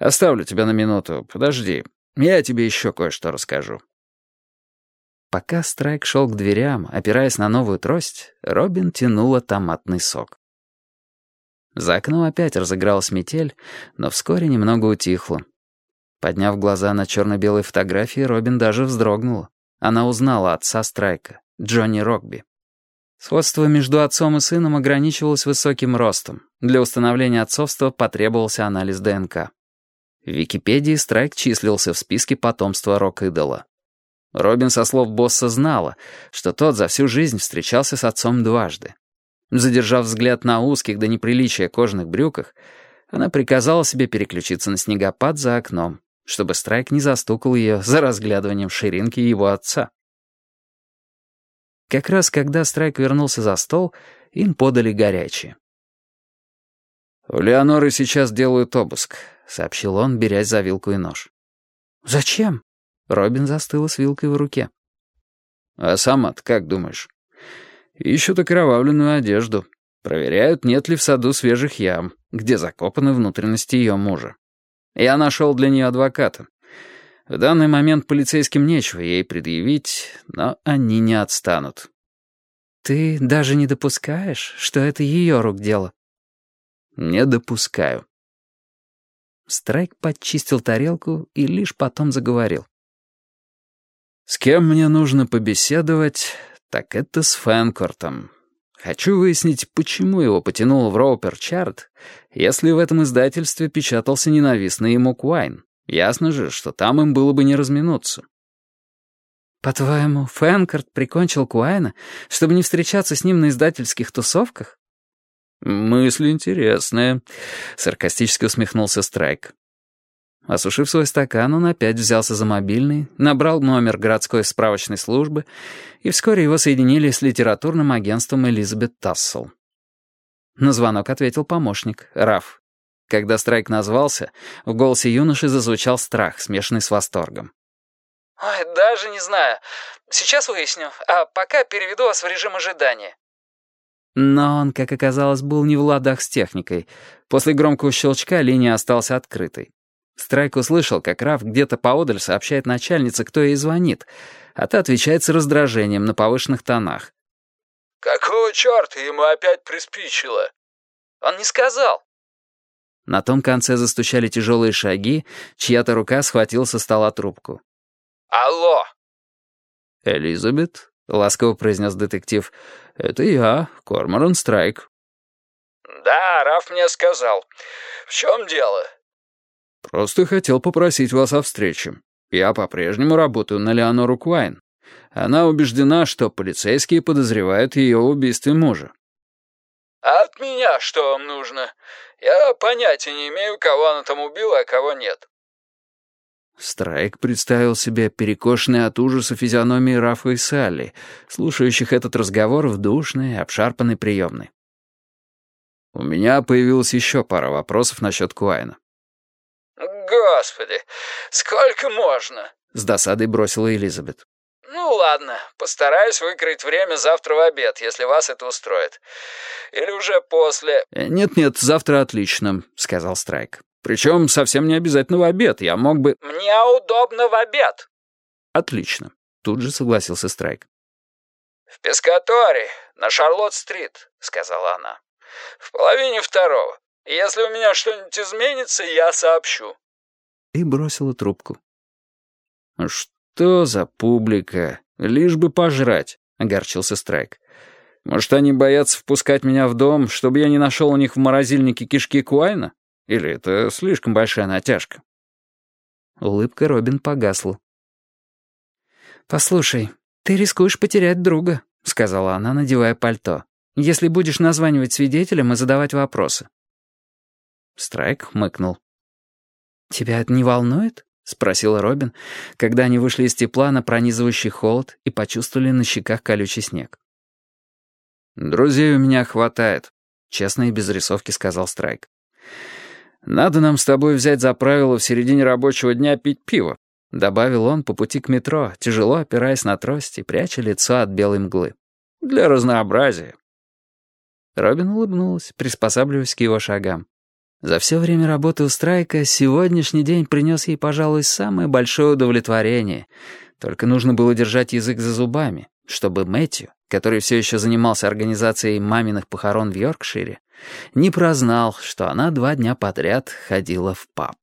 Оставлю тебя на минуту. Подожди. Я тебе еще кое-что расскажу». Пока Страйк шел к дверям, опираясь на новую трость, Робин тянула томатный сок. За окном опять разыгралась метель, но вскоре немного утихло. Подняв глаза на черно-белой фотографии, Робин даже вздрогнула. Она узнала отца Страйка, Джонни Рокби. Сходство между отцом и сыном ограничивалось высоким ростом. Для установления отцовства потребовался анализ ДНК. В Википедии Страйк числился в списке потомства рок-идола. Робин со слов босса знала, что тот за всю жизнь встречался с отцом дважды. Задержав взгляд на узких до неприличия кожаных брюках, она приказала себе переключиться на снегопад за окном, чтобы Страйк не застукал ее за разглядыванием ширинки его отца. Как раз когда Страйк вернулся за стол, им подали горячее. «У Леоноры сейчас делают обыск», — сообщил он, берясь за вилку и нож. «Зачем?» Робин застыла с вилкой в руке. «А сама-то как думаешь?» «Ищут окровавленную одежду. Проверяют, нет ли в саду свежих ям, где закопаны внутренности ее мужа. Я нашел для нее адвоката. В данный момент полицейским нечего ей предъявить, но они не отстанут». «Ты даже не допускаешь, что это ее рук дело?» «Не допускаю». Страйк подчистил тарелку и лишь потом заговорил. С кем мне нужно побеседовать, так это с Фэнкортом. Хочу выяснить, почему его потянуло в Роупер Чарт, если в этом издательстве печатался ненавистный ему Куайн. Ясно же, что там им было бы не разминуться. «По-твоему, Фэнкорт прикончил Куайна, чтобы не встречаться с ним на издательских тусовках?» «Мысль интересная», — саркастически усмехнулся Страйк. Осушив свой стакан, он опять взялся за мобильный, набрал номер городской справочной службы, и вскоре его соединили с литературным агентством Элизабет Тассел. На звонок ответил помощник, Раф. Когда Страйк назвался, в голосе юноши зазвучал страх, смешанный с восторгом. «Ой, даже не знаю. Сейчас выясню, а пока переведу вас в режим ожидания». Но он, как оказалось, был не в ладах с техникой. После громкого щелчка линия осталась открытой. Страйк услышал, как Раф где-то поодаль сообщает начальнице, кто ей звонит, а та отвечает с раздражением на повышенных тонах. «Какого черта ему опять приспичило?» «Он не сказал». На том конце застучали тяжелые шаги, чья-то рука схватила со стола трубку. «Алло!» «Элизабет?» — ласково произнес детектив. «Это я, Корморан Страйк». «Да, Раф мне сказал. В чем дело?» «Просто хотел попросить вас о встрече. Я по-прежнему работаю на Леонору Куайн. Она убеждена, что полицейские подозревают ее в убийстве мужа». «А от меня что вам нужно? Я понятия не имею, кого она там убила, а кого нет». Страйк представил себе перекошенные от ужаса физиономии Рафа и Салли, слушающих этот разговор в душной, обшарпанной приемной. У меня появилась еще пара вопросов насчет Куайна. «Господи, сколько можно?» — с досадой бросила Элизабет. «Ну ладно, постараюсь выкроить время завтра в обед, если вас это устроит. Или уже после...» «Э, «Нет-нет, завтра отлично», — сказал Страйк. «Причем совсем не обязательно в обед, я мог бы...» «Мне удобно в обед». «Отлично», — тут же согласился Страйк. «В Пескаторе, на Шарлотт-стрит», — сказала она. «В половине второго. Если у меня что-нибудь изменится, я сообщу» и бросила трубку. «Что за публика? Лишь бы пожрать», — огорчился Страйк. «Может, они боятся впускать меня в дом, чтобы я не нашел у них в морозильнике кишки Куайна? Или это слишком большая натяжка?» Улыбка Робин погасла. «Послушай, ты рискуешь потерять друга», — сказала она, надевая пальто, «если будешь названивать свидетелям и задавать вопросы». Страйк хмыкнул. «Тебя это не волнует?» — спросила Робин, когда они вышли из тепла на пронизывающий холод и почувствовали на щеках колючий снег. «Друзей у меня хватает», — честно и без рисовки сказал Страйк. Надо нам с тобой взять за правило в середине рабочего дня пить пиво», — добавил он по пути к метро, тяжело опираясь на трость и пряча лицо от белой мглы. «Для разнообразия». Робин улыбнулась, приспосабливаясь к его шагам. За все время работы у Страйка сегодняшний день принес ей, пожалуй, самое большое удовлетворение. Только нужно было держать язык за зубами, чтобы Мэтью, который все еще занимался организацией маминых похорон в Йоркшире, не прознал, что она два дня подряд ходила в паб.